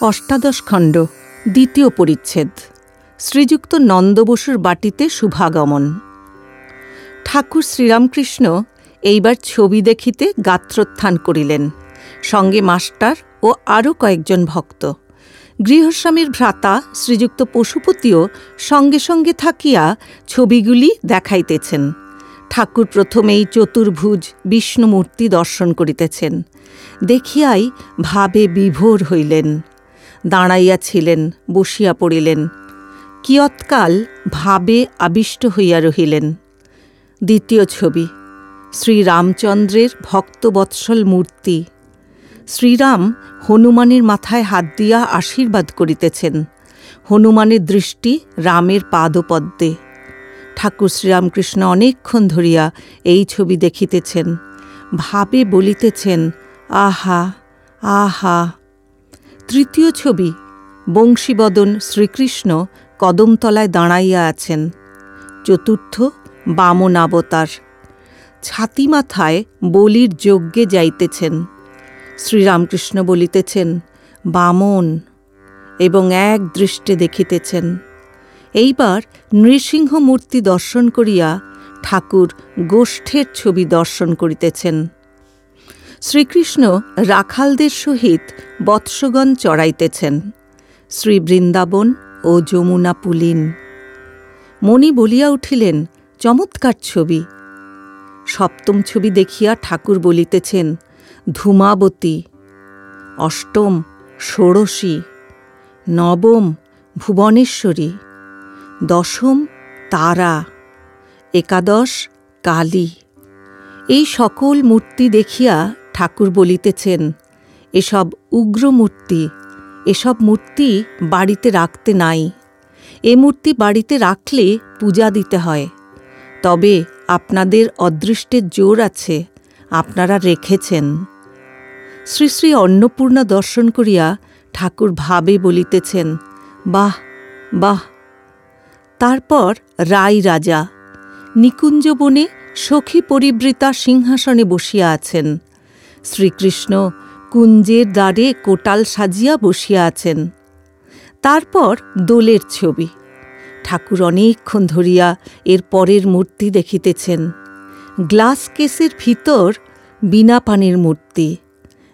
অষ্টাদশ খণ্ড, দ্বিতীয় পরিচ্ছেদ, শ্রীযুক্ত নন্দবসুর বাটিতে শুভাগমন। ঠাকুর শ্রীরামকৃষ্ণ এইবার ছবি দেখিতে গাত্রোত্থান করিলেন, সঙ্গে মাস্টার ও আরও কয়েকজন ভক্ত। গৃহস্বামীর ভ্রাতা শ্রীযুক্ত পশুপতিও সঙ্গে সঙ্গে থাকিয়া ছবিগুলি দেখাইতেছেন। ঠাকুর প্রথমেই চতুর্ভুজ বিষ্ণুমূর্তি দর্শন করিতেছেন, দেখিয়াই ভাবে বিভোর হইলেন। দাঁড়াইয়া ছিলেন, বসিয়া পড়িলেন। কিয়ৎকাল ভাবে আবিষ্ট হইয়া রহিলেন। দ্বিতীয় ছবি, শ্রীরামচন্দ্রের ভক্তবৎসল মূর্তি। শ্রীরাম হনুমানের মাথায় হাত দিয়া আশীর্বাদ করিতেছেন। হনুমানের দৃষ্টি রামের পাদপদ্মে। ঠাকুর শ্রীরামকৃষ্ণ অনেকক্ষণ ধরিয়া এই ছবি দেখিতেছেন। ভাবে বলিতেছেন, আহা আহা তৃতীয় ছবি, বংশীবদন শ্রীকৃষ্ণ কদমতলায় দাঁড়াইয়া আছেন। চতুর্থ বামনাবতার ছাতি মাথায় বলির যজ্ঞে যাইতেছেন। শ্রীরামকৃষ্ণ বলিতেছেন, বামন এবং এক দৃষ্টে দেখিতেছেন। এইবার নৃসিংহ মূর্তি দর্শন করিয়া ঠাকুর গোষ্ঠের ছবি দর্শন করিতেছেন। শ্রীকৃষ্ণ রাখালদের সহিত বৎসগণ চড়াইতেছেন। শ্রী বৃন্দাবন ও যমুনা পুলিন। মণি বলিয়া উঠিলেন, চমৎকার ছবি। সপ্তম ছবি দেখিয়া ঠাকুর বলিতেছেন, ধূমাবতী, অষ্টম ষোড়শী, নবম ভুবনেশ্বরী, দশম তারা, একাদশ কালী। এই সকল মূর্তি দেখিয়া ঠাকুর বলিতেছেন, এসব উগ্র মূর্তি, এসব মূর্তি বাড়িতে রাখতে নাই। এ মূর্তি বাড়িতে রাখলে পূজা দিতে হয়। তবে আপনাদের অদৃষ্টের জোর আছে, আপনারা রেখেছেন। শ্রী শ্রী অন্নপূর্ণা দর্শন করিয়া ঠাকুর ভাবে বলিতেছেন, বাহ বাহ। তারপর রাই রাজা নিকুঞ্জ বনে সখী পরিবৃতা সিংহাসনে বসিয়া আছেন। শ্রীকৃষ্ণ কুঞ্জের দ্বারে কোটাল সাজিয়া বসিয়া আছেন। তারপর দোলের ছবি। ঠাকুর অনেকক্ষণ ধরিয়া এর পরের মূর্তি দেখিতেছেন। গ্লাস কেসের ভিতর বিনা পানির মূর্তি।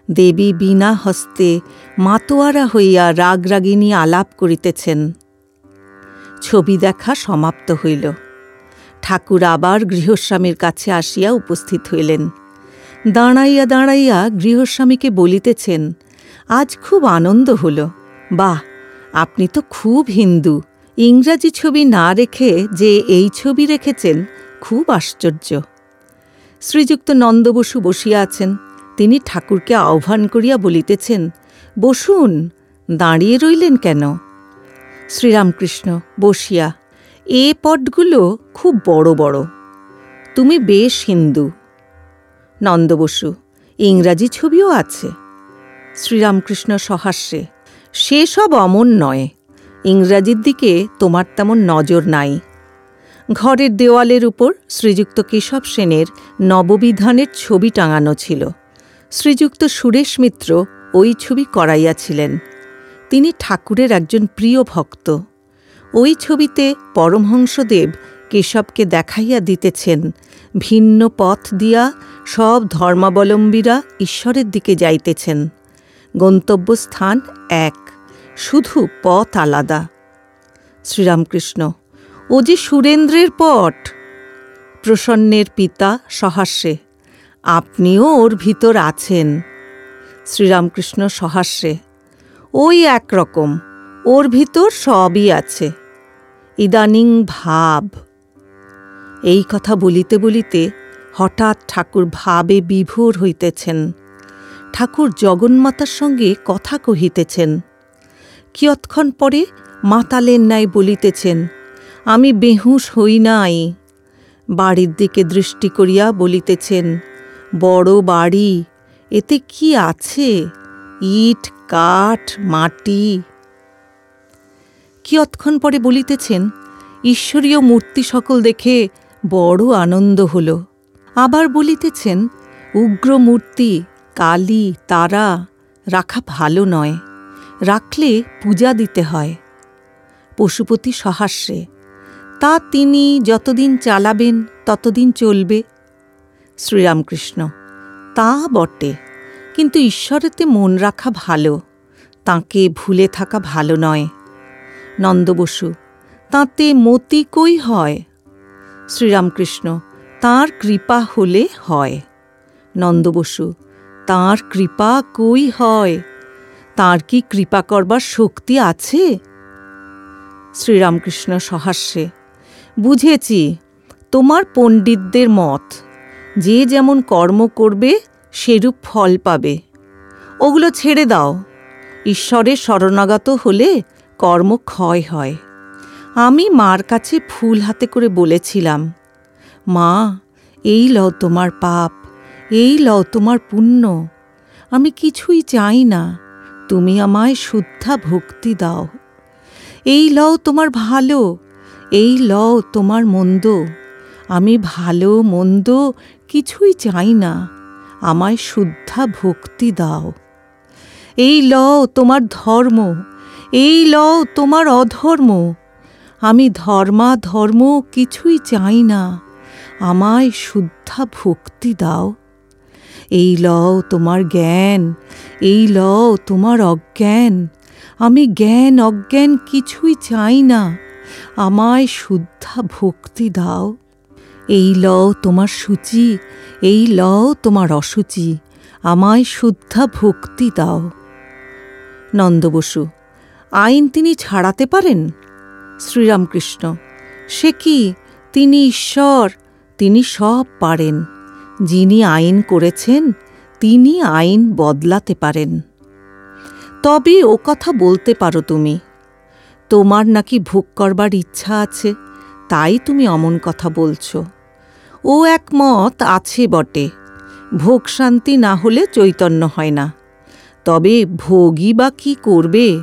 দেবী বিনা হস্তে মাতোয়ারা হইয়া রাগরাগিনী আলাপ করিতেছেন। ছবি দেখা সমাপ্ত হইল। ঠাকুর আবার গৃহস্বামীর কাছে আসিয়া উপস্থিত হইলেন। দাঁড়াইয়া দাঁড়াইয়া গৃহস্বামীকে বলিতেছেন, আজ খুব আনন্দ হল। বাহ, আপনি তো খুব হিন্দু। ইংরাজি ছবি না রেখে যে এই ছবি রেখেছেন, খুব আশ্চর্য শ্রীযুক্ত নন্দবসু বসিয়া আছেন। তিনি ঠাকুরকে আহ্বান করিয়া বলিতেছেন, বসুন, দাঁড়িয়ে রইলেন কেন শ্রীরামকৃষ্ণ, বসিয়া, এ পটগুলো খুব বড় বড়। তুমি বেশ হিন্দু। নন্দবসু ইংরাজি ছবিও আছে। শ্রীরামকৃষ্ণ সহাস্যে সেসব অমন নয়। ইংরাজির দিকে তোমার তেমন নজর নাই। ঘরের দেওয়ালের উপর শ্রীযুক্ত কেশব সেনের নববিধানের ছবি টাঙানো ছিল। শ্রীযুক্ত সুরেশ মিত্র ওই ছবি করাইয়াছিলেন। তিনি ঠাকুরের একজন প্রিয় ভক্ত। ওই ছবিতে পরমহংসদেব কেশবকে দেখাইয়া দিতেছেন। ভিন্ন পথ দিয়া সব ধর্মাবলম্বীরা ঈশ্বরের দিকে যাইতেছেন। গন্তব্যস্থান এক, শুধু পথ আলাদা। শ্রীরামকৃষ্ণ, ও যে সুরেন্দ্রের পট! প্রসন্নের পিতা সহাস্যে, আপনিও ওর ভিতর আছেন। শ্রীরামকৃষ্ণ সহাস্যে, ওই একরকম, ওর ভিতর সবই আছে। ইদানিং ভাব। এই কথা বলিতে বলিতে হঠাৎ ঠাকুর ভাবে বিভোর হইতেছেন। ঠাকুর জগন্মাতার সঙ্গে কথা কহিতেছেন, কিয়ৎক্ষণ পরে মাতালের ন্যায় বলিতেছেন, আমি বেহুশ হই নাই। বাড়ির দিকে দৃষ্টি করিয়া বলিতেছেন, বড় বাড়ি, এতে কি আছে? ইট, কাঠ, মাটি? কিয়ৎক্ষণ পরে বলিতেছেন, ঈশ্বরীয় মূর্তি সকল দেখে বড় আনন্দ হল। আবার বলিতেছেন উগ্র মূর্তি কালী, তারা, রাখা ভালো নয়। রাখলে পূজা দিতে হয়। পশুপতি সহাস্যে তা তিনি যতদিন চালাবেন, ততদিন চলবে। শ্রীরামকৃষ্ণ, তা বটে, কিন্তু ঈশ্বরেতে মন রাখা ভালো, তাকে ভুলে থাকা ভালো নয়। নন্দবসু তাতে মতি কই হয়? শ্রীরামকৃষ্ণ, তাঁর কৃপা হলে হয়। নন্দবসু তাঁর কৃপা কই হয়? তাঁর কি কৃপা করবার শক্তি আছে? শ্রীরামকৃষ্ণ সহাস্যে, বুঝেছি, তোমার পণ্ডিতদের মত, যে যেমন কর্ম করবে, সেরূপ ফল পাবে। ওগুলো ছেড়ে দাও, ঈশ্বরের শরণাগত হলে কর্ম ক্ষয় হয়। আমি মার কাছে ফুল হাতে করে বলেছিলাম, মা, এই লও তোমার পাপ, এই লও তোমার পুণ্য। আমি কিছুই চাই না, তুমি আমায় শুদ্ধা ভক্তি দাও। এই লও তোমার ভালো, এই লও তোমার মন্দ। আমি ভালো, মন্দ কিছুই চাই না, আমায় শুদ্ধা ভক্তি দাও। এই লও তোমার ধর্ম, এই লও তোমার অধর্ম। আমি ধর্মা ধর্ম কিছুই চাই না। আমায় শুদ্ধা ভক্তি দাও। এই লও তোমার জ্ঞান, এই লও তোমার অজ্ঞান। আমি জ্ঞান, অজ্ঞান কিছুই চাই না। আমায় শুদ্ধা ভক্তি দাও। এই লও তোমার সূচি, এই লও তোমার অসুচি। আমায় শুদ্ধা ভক্তি দাও। নন্দবসু আইন তিনি ছাড়াতে পারেন? শ্রীরামকৃষ্ণ। সে কি? তিনি ঈশ্বর, তিনি সব পারেন। যিনি আইন করেছেন, তিনি আইন বদলাতে পারেন। তবে ও কথা বলতে পারো তুমি। তোমার নাকি ভোগ করবার ইচ্ছা আছে, তাই তুমি অমন কথা বলছো। ও এক মত আছে বটে। ভোগ শান্তি না হলে চৈতন্য হয় না। তবে ভোগই বা কী করবে?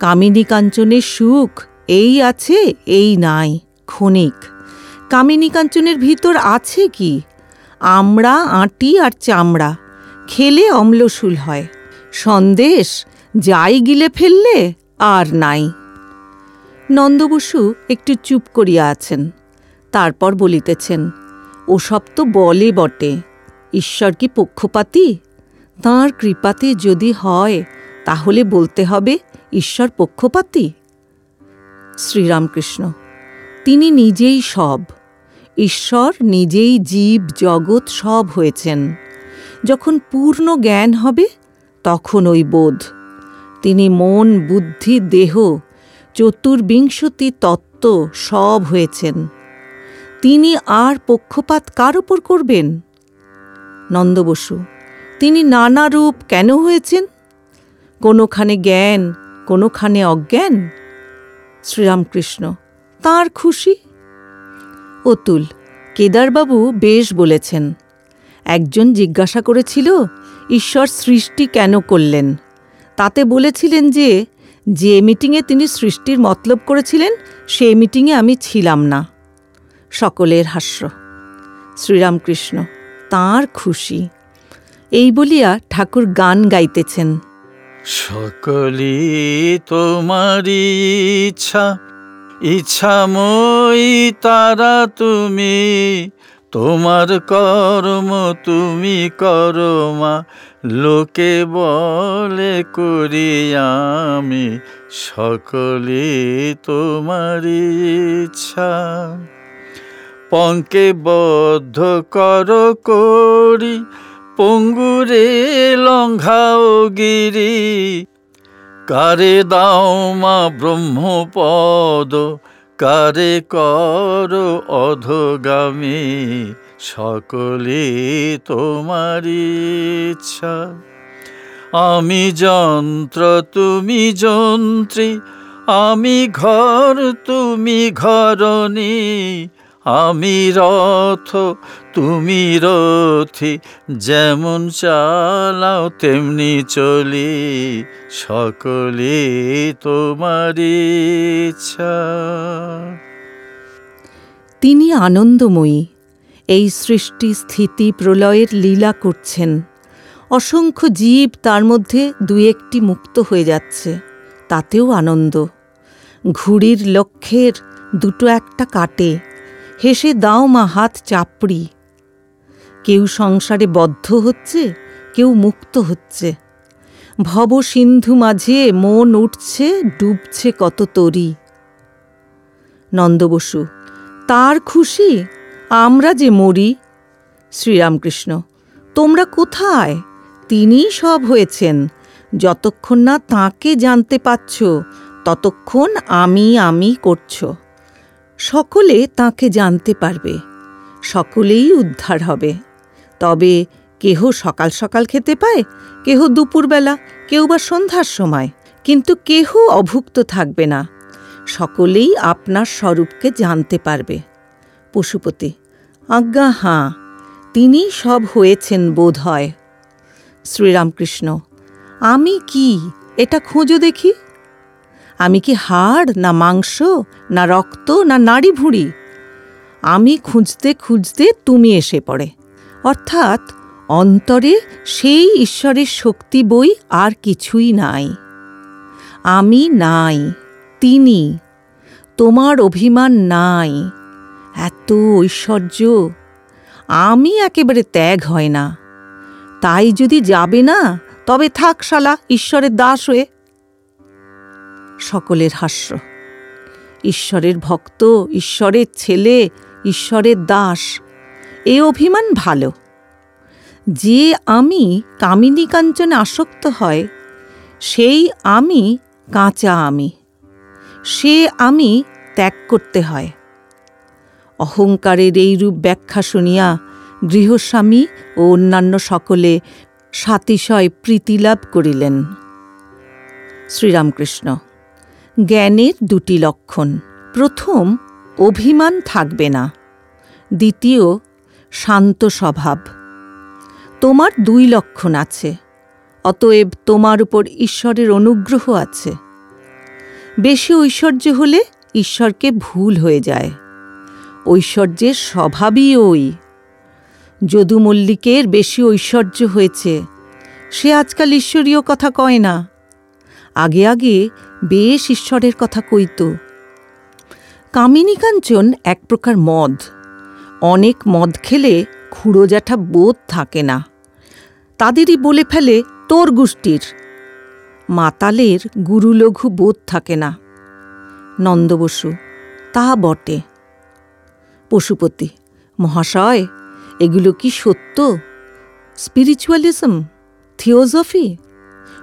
কামিনী কাঞ্চনের সুখ এই আছে, এই নাই, ক্ষণিক। কামিনী কাঞ্চনের ভিতর আছে কি? আমরা, আঁটি আর চামড়া, খেলে অম্লশূল হয়। সন্দেশ, যাই গিলে ফেললে আর নাই। নন্দবসু একটু চুপ করিয়া আছেন। তারপর বলিতেছেন, ওসব তো বলে বটে। ঈশ্বর কি পক্ষপাতী? তাঁর কৃপাতে যদি হয়, তাহলে বলতে হবে, ঈশ্বর পক্ষপাতী? শ্রীরামকৃষ্ণ। তিনি নিজেই সব। ঈশ্বর নিজেই জীব, জগৎ সব হয়েছেন। যখন পূর্ণ জ্ঞান হবে, তখন ওই বোধ। তিনি মন, বুদ্ধি, দেহ, চতুর্বিংশতি তত্ত্ব সব হয়েছেন। তিনি আর পক্ষপাত কার ওপর করবেন? নন্দবসু তিনি নানা রূপ কেন হয়েছেন? কোনোখানে জ্ঞান, কোনোখানে অজ্ঞান? শ্রীরামকৃষ্ণ। তার খুশি? অতুল, কেদারবাবু বেশ বলেছেন। একজন জিজ্ঞাসা করেছিল, ঈশ্বর সৃষ্টি কেন করলেন? তাতে বলেছিলেন যে যে মিটিংয়ে তিনি সৃষ্টির মতলব করেছিলেন সেই মিটিংয়ে আমি ছিলাম না। সকলের হাস্য। শ্রীরামকৃষ্ণ, তাঁর খুশি। এই বলিয়া ঠাকুর গান গাইতেছেন। সকলি তোমারই ইচ্ছা ইচ্ছা ইচ্ছাময়ী তারা তুমি, তোমার কর্ম তুমি করো মা, লোকে বলে করি আমি সকলে তোমারই ইচ্ছা। পঙ্কে বদ্ধ কর করি পঙ্গুরে লঙ্ঘাও গিরি, কারে দাও মা ব্রহ্মপদ, কারে কর অধগামী, সকলে তোমারই ইচ্ছা। আমি যন্ত্র, তুমি যন্ত্রী, আমি ঘর, তুমি ঘরণী আমি রথ, তুমি রথি, যেমন চালাও তেমনি চলি, সকলে তোমার ইচ্ছা। তিনি আনন্দময়ী, এই সৃষ্টি স্থিতি প্রলয়ের লীলা করছেন। অসংখ্য জীব তার মধ্যে দু একটি মুক্ত হয়ে যাচ্ছে, তাতেও আনন্দ। ঘুড়ির লক্ষ্যের দুটো একটা কাটে হেসে দাও মা হাত চাপড়ি। কেউ সংসারে বদ্ধ হচ্ছে, কেউ মুক্ত হচ্ছে। ভব সিন্ধু মাঝে মন উঠছে, ডুবছে কত তরি। নন্দবসু, তার খুশি আমরা যে মরি? শ্রীরামকৃষ্ণ, তোমরা কোথায়? তিনিই সব হয়েছেন। যতক্ষণ না তাকে জানতে পাচ্ছ ততক্ষণ আমি আমি করছ। সকলে তাকে জানতে পারবে। সকলেই উদ্ধার হবে। তবে কেহ সকাল সকাল খেতে পায়, কেহ দুপুরবেলা, কেউ বা সন্ধ্যার সময়। কিন্তু কেহ অভুক্ত থাকবে না। সকলেই আপনার স্বরূপকে জানতে পারবে। পশুপতি, আজ্ঞা, হাঁ তিনি সব হয়েছেন বোধ হয় শ্রীরামকৃষ্ণ, আমি কি এটা খোঁজো দেখি? আমি কি হাড়, না মাংস, না রক্ত, না নাড়ি ভুঁড়ি আমি খুঁজতে খুঁজতে তুমি এসে পড়ে। অর্থাৎ অন্তরে সেই ঈশ্বরের শক্তি বই আর কিছুই নাই। আমি নাই, তিনি। তোমার অভিমান নাই। এত ঐশ্বর্য। আমি একেবারে ত্যাগ হয় না। তাই যদি যাবে না, তবে থাক শালা, ঈশ্বরের দাস হয়ে। সকলের হাস্য। ঈশ্বরের ভক্ত, ঈশ্বরের ছেলে, ঈশ্বরের দাস, এ অভিমান ভালো। যে আমি কামিনী কাঞ্চনে আসক্ত হয়, সেই আমি কাঁচা আমি, সে আমি ত্যাগ করতে হয়। অহংকারের এই রূপ ব্যাখ্যা শুনিয়া গৃহস্বামী ও অন্যান্য সকলে সাতিশয় প্রীতিলাভ করিলেন। শ্রীরামকৃষ্ণ। জ্ঞানের দুটি লক্ষণ। প্রথম, অভিমান থাকবে না। দ্বিতীয়, শান্ত স্বভাব। তোমার দুই লক্ষণ আছে, অতএব তোমার উপর ঈশ্বরের অনুগ্রহ আছে। বেশি ঐশ্বর্য হলে ঈশ্বরকে ভুল হয়ে যায়। ঐশ্বর্যের স্বভাবই ওই। যদু মল্লিকের বেশি ঐশ্বর্য হয়েছে, সে আজকাল ঈশ্বরীয় কথা কয় না। আগে আগে বেশ ঈশ্বরের কথা কইত। কামিনী কাঞ্চন এক প্রকার মদ। অনেক মদ খেলে খুঁড়ো জ্যাঠা বোধ থাকে না। তাদেরই বলে ফেলে তোর গোষ্ঠীর। মাতালের গুরুলঘু বোধ থাকে না। নন্দবসু, তা বটে। পশুপতি, মহাশয়, এগুলো কি সত্য? স্পিরিচুয়ালিজম? থিওজফি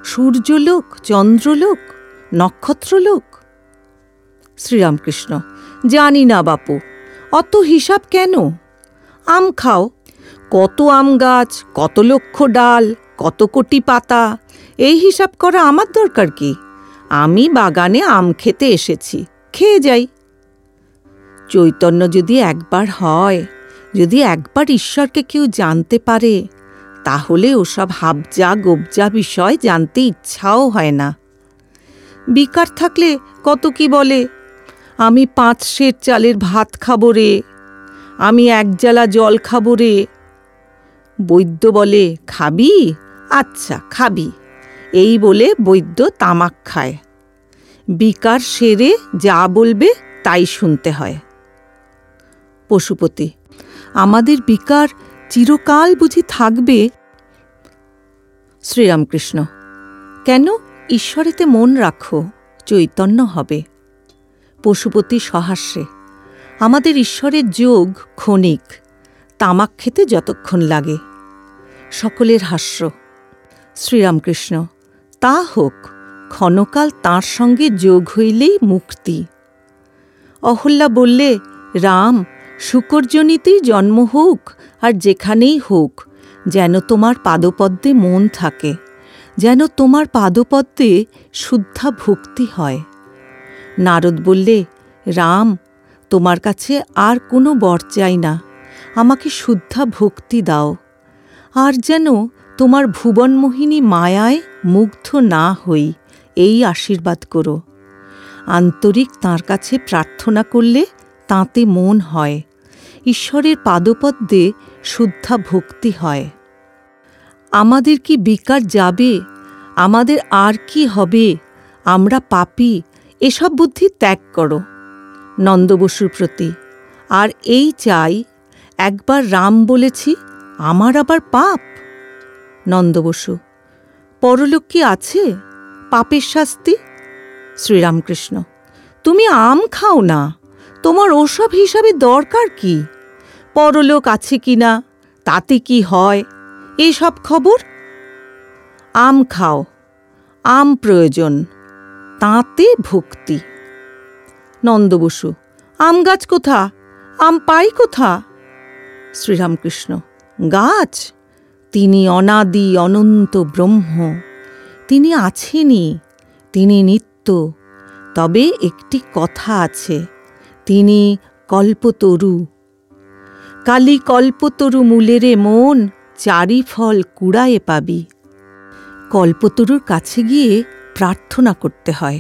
সূর্যলোক? চন্দ্রলোক? নক্ষত্রলোক? শ্রীরামকৃষ্ণ, জানি না বাপু। অত হিসাব কেন? আম খাও। কত আম গাছ, কত লক্ষ ডাল, কত কোটি পাতা, এই হিসাব করা আমার দরকার কি? আমি বাগানে আম খেতে এসেছি, খেয়ে যাই। চৈতন্য যদি একবার হয়, যদি একবার ঈশ্বরকে কেউ জানতে পারে, তাহলে ওসব হাবজা গোবজা বিষয় জানতে ইচ্ছাও হয় না। বিকার থাকলে কত কি বলে? আমি পাঁচ সের চালের ভাত খাব রে। আমি এক জ্বালা জল খাব রে। বৈদ্য বলে, খাবি? আচ্ছা খাবি। এই বলে বৈদ্য তামাক খায়। বিকার সেরে যা বলবে তাই শুনতে হয়। পশুপতি, আমাদের বিকার চিরকাল বুঝি থাকবে? শ্রীরামকৃষ্ণ। কেন? ঈশ্বরেতে মন রাখো, চৈতন্য হবে। পশুপতি সহাস্যে আমাদের ঈশ্বরের যোগ ক্ষণিক, তামাক খেতে যতক্ষণ লাগে। সকলের হাস্য শ্রীরামকৃষ্ণ, তা হোক, ক্ষণকাল তাঁর সঙ্গে যোগ হইলেই মুক্তি। অহল্যা বললে, রাম শুকরজনিতেই জন্ম হোক, আর যেখানেই হোক, যেন তোমার পাদপদ্মে মন থাকে। যেন তোমার পাদপদ্মে শুদ্ধা ভক্তি হয়। নারদ বললে, রাম, তোমার কাছে আর কোনো বর চাই না। আমাকে শুদ্ধা ভক্তি দাও। আর যেন তোমার ভুবনমোহিনী মায়ায় মুগ্ধ না হই, এই আশীর্বাদ করো। আন্তরিক তাঁর কাছে প্রার্থনা করলে তাঁতে মন হয়। ঈশ্বরের পাদপদ্মে শুদ্ধা ভক্তি হয়। আমাদের কি বিকার যাবে? আমাদের আর কি হবে? আমরা পাপি, এসব বুদ্ধি ত্যাগ করো। নন্দবসুর প্রতি, আর এই চাই, একবার রাম বলেছি, আমার আবার পাপ? নন্দবসু, পরলোক কি আছে? পাপের শাস্তি? শ্রীরামকৃষ্ণ, তুমি আম খাও না, তোমার ওসব হিসাবে দরকার কি? পরলোক আছে কি না তাতে কি হয়? এসব খবর? আম খাও, আম প্রয়োজন, তাতে ভক্তি। নন্দবসু, আম গাছ কোথা, আম পাই কোথা? শ্রীরামকৃষ্ণ, গাছ? তিনি অনাদি অনন্ত ব্রহ্ম। তিনি আছেনই, তিনি নিত্য। তবে একটি কথা আছে, তিনি কল্পতরু। কালি কল্পতরু মূলেরে মন চারি ফল কুড়ায়ে পাবি। কল্পতরুর কাছে গিয়ে প্রার্থনা করতে হয়,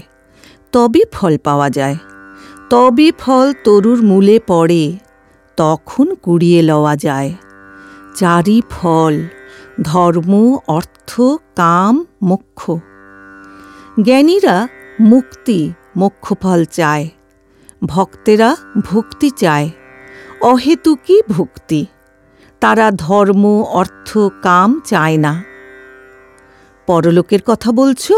তবে ফল পাওয়া যায়। তবে ফল তরুর মূলে পড়ে, তখন কুড়িয়ে লওয়া যায়। চারি ফল ধর্ম, অর্থ, কাম, মোক্ষ। জ্ঞানীরা মুক্তি, মোক্ষফল চায়। ভক্তেরা ভক্তি চায়। অহেতুকি ভক্তি। তারা ধর্ম, অর্থ, কাম চায় না। পরলোকের কথা বলছ?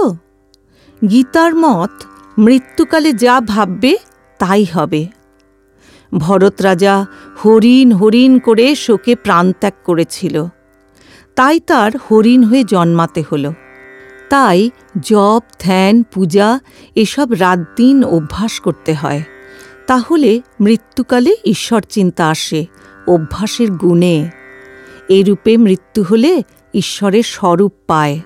গীতার মত মৃত্যুকালে যা ভাববে, তাই হবে। ভরত রাজা হরিণ হরিণ করে শোকে প্রাণত্যাগ করেছিল। তাই তার হরিণ হয়ে জন্মাতে হলো। তাই জপ, ধ্যান, পূজা এসব রাত দিন অভ্যাস করতে হয়। তাহলে মৃত্যুকালে ঈশ্বর চিন্তা আসে। অভ্যাসের গুণে। এরূপে মৃত্যু হলে ঈশ্বরের স্বরূপ পায়।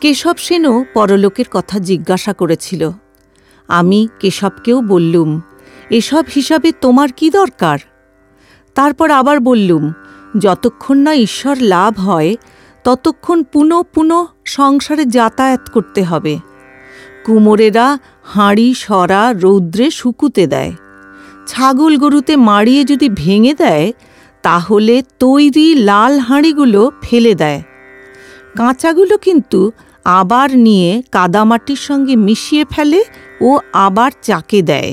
কেশব সেনও পরলোকের কথা জিজ্ঞাসা করেছিল। আমি কেশবকেও বললুম, এসব হিসাবে তোমার কি দরকার? তারপর আবার বললুম, যতক্ষণ না ঈশ্বর লাভ হয়, ততক্ষণ পুনঃ পুনঃ সংসারে যাতায়াত করতে হবে। কুমোরেরা হাঁড়ি, সরা, রৌদ্রে শুকুতে দেয়। ছাগল গরুতে মারিয়ে যদি ভেঙে দেয়, তাহলে তৈরি লাল হাঁড়িগুলো ফেলে দেয়। কাঁচাগুলো কিন্তু আবার নিয়ে কাদামাটির সঙ্গে মিশিয়ে ফেলে ও আবার চাকে দেয়।